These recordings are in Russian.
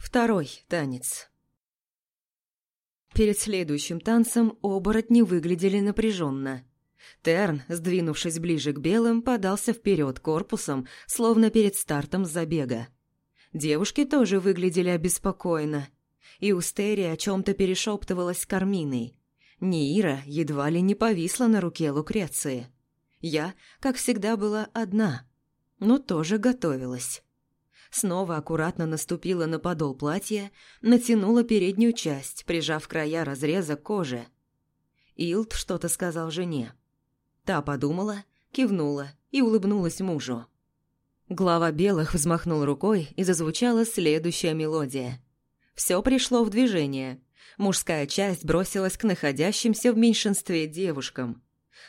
Второй танец. Перед следующим танцем оборотни выглядели напряженно. Терн, сдвинувшись ближе к белым, подался вперед корпусом, словно перед стартом забега. Девушки тоже выглядели обеспокоенно. И Устери о чем-то перешептывалась с Карминой. Неира едва ли не повисла на руке Лукреции. Я, как всегда, была одна, но тоже готовилась. Снова аккуратно наступила на подол платья, натянула переднюю часть, прижав края разреза кожи. Илд что-то сказал жене. Та подумала, кивнула и улыбнулась мужу. Глава белых взмахнул рукой, и зазвучала следующая мелодия. Все пришло в движение. Мужская часть бросилась к находящимся в меньшинстве девушкам.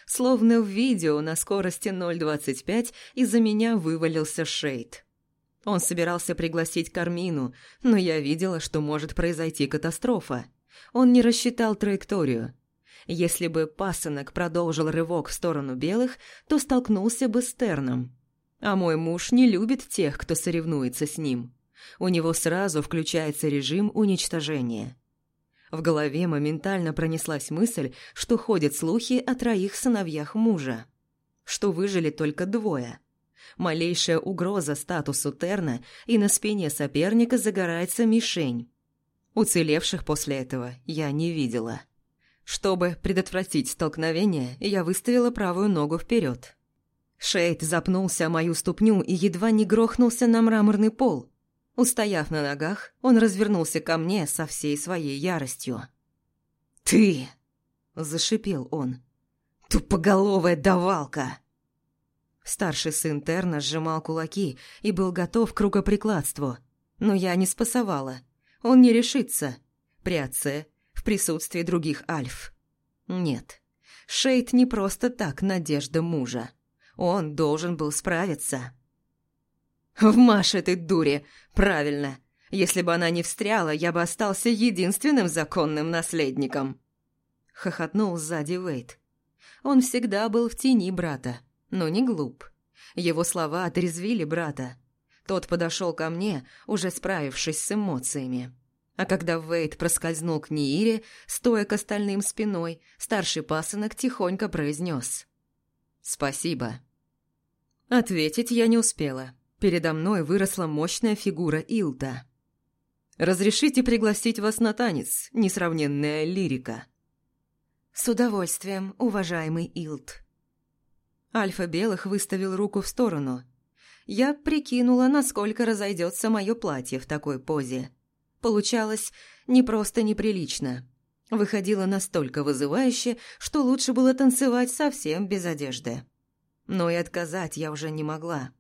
Словно в видео на скорости 0.25 из-за меня вывалился Шейд. Он собирался пригласить Кармину, но я видела, что может произойти катастрофа. Он не рассчитал траекторию. Если бы пасынок продолжил рывок в сторону белых, то столкнулся бы с Терном. А мой муж не любит тех, кто соревнуется с ним. У него сразу включается режим уничтожения. В голове моментально пронеслась мысль, что ходят слухи о троих сыновьях мужа. Что выжили только двое – Малейшая угроза статусу Терна, и на спине соперника загорается мишень. Уцелевших после этого я не видела. Чтобы предотвратить столкновение, я выставила правую ногу вперед. Шейд запнулся о мою ступню и едва не грохнулся на мраморный пол. Устояв на ногах, он развернулся ко мне со всей своей яростью. «Ты!» – зашипел он. «Тупоголовая давалка!» Старший сын Терна сжимал кулаки и был готов к рукоприкладству. Но я не спасовала. Он не решится. При отце, в присутствии других альф. Нет. Шейд не просто так надежда мужа. Он должен был справиться. «В Маше этой дуре! Правильно! Если бы она не встряла, я бы остался единственным законным наследником!» Хохотнул сзади Вейт. Он всегда был в тени брата но не глуп. Его слова отрезвили брата. Тот подошел ко мне, уже справившись с эмоциями. А когда Вейд проскользнул к Ниире, стоя к остальным спиной, старший пасынок тихонько произнес «Спасибо». Ответить я не успела. Передо мной выросла мощная фигура Илта. «Разрешите пригласить вас на танец, несравненная лирика?» «С удовольствием, уважаемый Илт», Альфа Белых выставил руку в сторону. Я прикинула, насколько разойдется мое платье в такой позе. Получалось не просто неприлично. Выходило настолько вызывающе, что лучше было танцевать совсем без одежды. Но и отказать я уже не могла.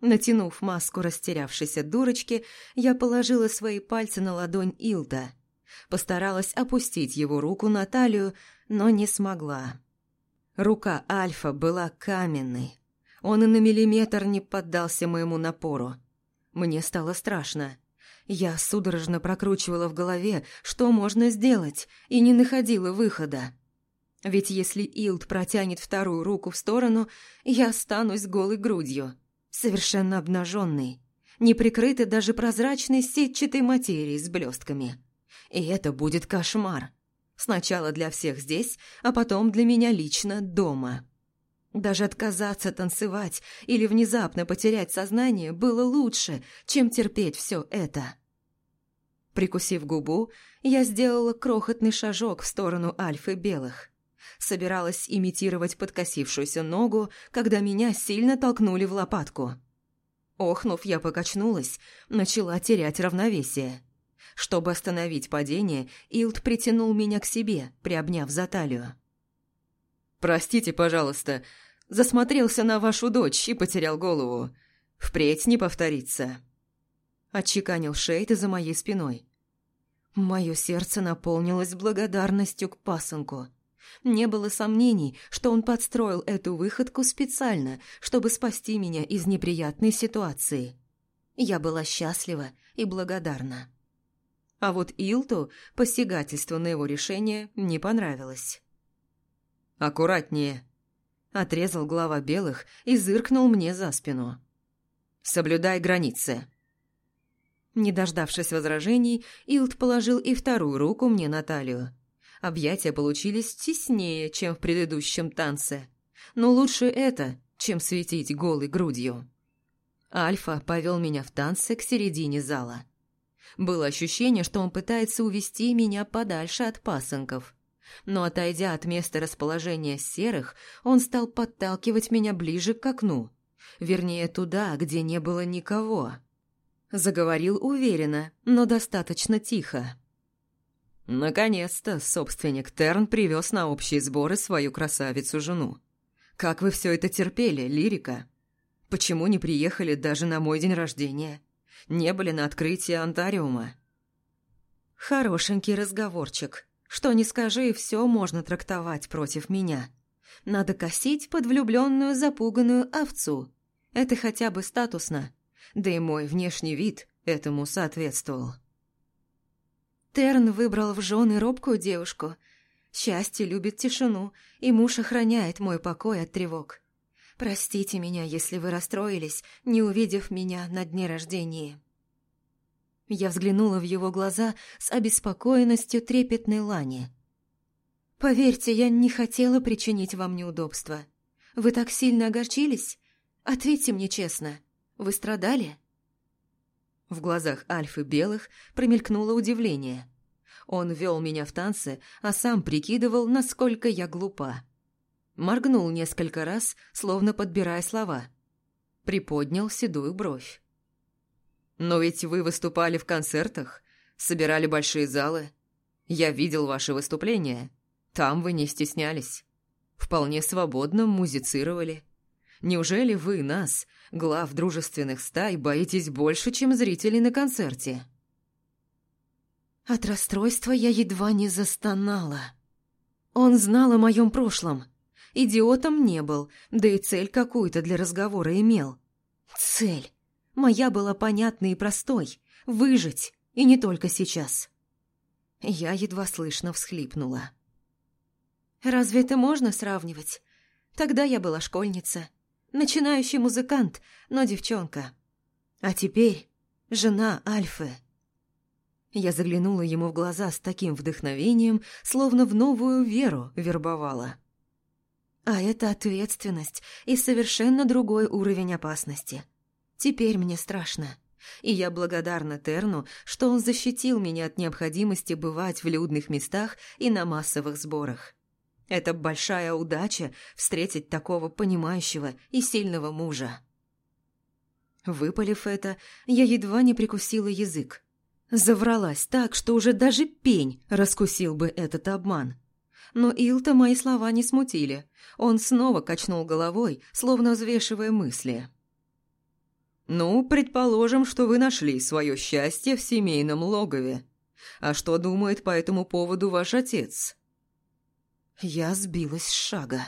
Натянув маску растерявшейся дурочки, я положила свои пальцы на ладонь Илда. Постаралась опустить его руку на талию, но не смогла. Рука Альфа была каменной. Он и на миллиметр не поддался моему напору. Мне стало страшно. Я судорожно прокручивала в голове, что можно сделать, и не находила выхода. Ведь если Илд протянет вторую руку в сторону, я останусь голой грудью, совершенно обнаженной, не прикрытой даже прозрачной сетчатой материей с блестками. И это будет кошмар. Сначала для всех здесь, а потом для меня лично дома. Даже отказаться танцевать или внезапно потерять сознание было лучше, чем терпеть все это. Прикусив губу, я сделала крохотный шажок в сторону Альфы Белых. Собиралась имитировать подкосившуюся ногу, когда меня сильно толкнули в лопатку. Охнув, я покачнулась, начала терять равновесие. Чтобы остановить падение, Илд притянул меня к себе, приобняв за талию. «Простите, пожалуйста, засмотрелся на вашу дочь и потерял голову. Впредь не повторится». Отчеканил Шейд за моей спиной. Мое сердце наполнилось благодарностью к пасынку. Не было сомнений, что он подстроил эту выходку специально, чтобы спасти меня из неприятной ситуации. Я была счастлива и благодарна. А вот Илту посягательство на его решение не понравилось. «Аккуратнее», – отрезал глава белых и зыркнул мне за спину. «Соблюдай границы». Не дождавшись возражений, Илд положил и вторую руку мне на талию. Объятия получились теснее, чем в предыдущем танце. Но лучше это, чем светить голой грудью. Альфа повел меня в танце к середине зала. Было ощущение, что он пытается увести меня подальше от пасынков. Но отойдя от места расположения серых, он стал подталкивать меня ближе к окну. Вернее, туда, где не было никого. Заговорил уверенно, но достаточно тихо. Наконец-то собственник Терн привез на общие сборы свою красавицу-жену. Как вы все это терпели, лирика? Почему не приехали даже на мой день рождения? Не были на открытии Антариума? Хорошенький разговорчик. Что ни скажи, все можно трактовать против меня. Надо косить под влюбленную запуганную овцу. Это хотя бы статусно. Да и мой внешний вид этому соответствовал. Терн выбрал в жены робкую девушку. Счастье любит тишину, и муж охраняет мой покой от тревог. Простите меня, если вы расстроились, не увидев меня на дне рождения. Я взглянула в его глаза с обеспокоенностью трепетной лани. «Поверьте, я не хотела причинить вам неудобства. Вы так сильно огорчились? Ответьте мне честно, вы страдали?» В глазах Альфы Белых промелькнуло удивление. Он вел меня в танцы, а сам прикидывал, насколько я глупа. Моргнул несколько раз, словно подбирая слова. Приподнял седую бровь. «Но ведь вы выступали в концертах, собирали большие залы. Я видел ваши выступления. Там вы не стеснялись. Вполне свободно музицировали. Неужели вы нас, глав дружественных стай, боитесь больше, чем зрителей на концерте?» От расстройства я едва не застонала. Он знал о моем прошлом. Идиотом не был, да и цель какую-то для разговора имел. Цель. Моя была понятной и простой — выжить, и не только сейчас. Я едва слышно всхлипнула. «Разве это можно сравнивать? Тогда я была школьница, начинающий музыкант, но девчонка. А теперь жена Альфы». Я заглянула ему в глаза с таким вдохновением, словно в новую веру вербовала. А это ответственность и совершенно другой уровень опасности. Теперь мне страшно. И я благодарна Терну, что он защитил меня от необходимости бывать в людных местах и на массовых сборах. Это большая удача встретить такого понимающего и сильного мужа. Выпалив это, я едва не прикусила язык. Завралась так, что уже даже пень раскусил бы этот обман. Но Илта мои слова не смутили. Он снова качнул головой, словно взвешивая мысли. «Ну, предположим, что вы нашли свое счастье в семейном логове. А что думает по этому поводу ваш отец?» Я сбилась с шага.